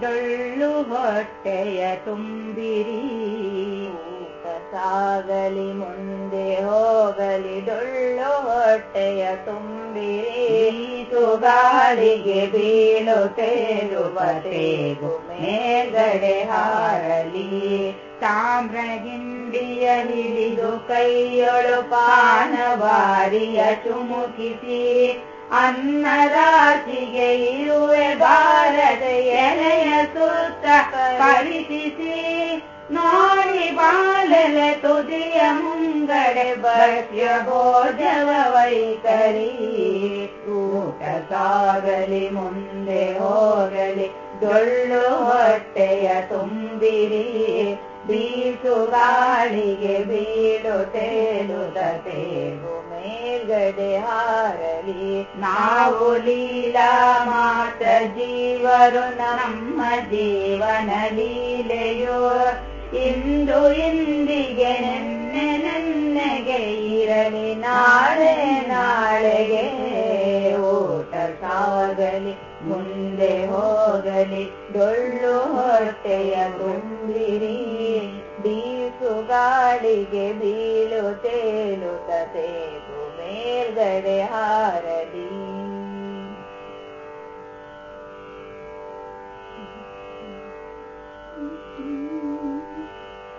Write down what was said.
ಡೊಳ್ಳು ಹೊಟ್ಟೆಯ ತುಂಬಿರಿ. ಸಾಗಲಿ ಮುಂದೆ ಹೋಗಲಿ ಡೊಳ್ಳು ಹೊಟ್ಟೆಯ ತುಂಬಿರಿ. ಗಾಳಿಗೆ ಬೀಳು ತೇಲುವ ತೇಗು ಮೇಲ್ಗಡೆ ಹಾರಲಿ. ತಾಮ್ರಗಿಂಡಿಯ ಹಿಡಿದು ಕೈಯೊಳು ಪಾನವಾರಿಯ ಚುಮುಕಿಸಿ, ಅನ್ನದಾಸಿಗೆ ಸುತ್ತ ಪರಿಚಿಸಿ ನೋಡಿ ಬಾಲೆಲೆ ತುದಿಯ ಮುಂಗಡೆ ಭಕ್ಷ್ಯ ಭೋಜವ ವೈಖರಿ. ಊಟ ಸಾಗಲಿ, ಮುಂದೆ ಹೋಗಲಿ ಡೊಳ್ಳು ಹೊಟ್ಟೆಯ ತುಂಬಿರಿ. ಬೀಸು ಗಾಳಿಗೆ ಬೀಳು ತೇಲು ತೇಗು ಮೇಲ್ಗಡೆ ಹಾರಲಿ. ನಾವು ಲೀಲಾ ಮಾತ್ರ ಜೀವರು ನಮ್ಮ ಜೀವನ ಲೀಲೆಯೋ. ಇಂದು ಇಂದಿಗೆ ನೆನ್ನೆ ನೆನ್ನೆಗೆ ಇರಲಿ, ನಾಳೆ ನಾಳೆಗೆ ಊಟ ಸಾಗಲಿ, ಮುಂದೆ ಹೋಗಲಿ, ಡೊಳ್ಳು ಹೊಟ್ಟೆಯ ತುಂಬಿರಿ ಬೀಸು ಗಾಳಿಗೆ ಬೀಳು ತೇಲು ತೇಗು ಮೇಲ್ಗಡೆ ಹಾರ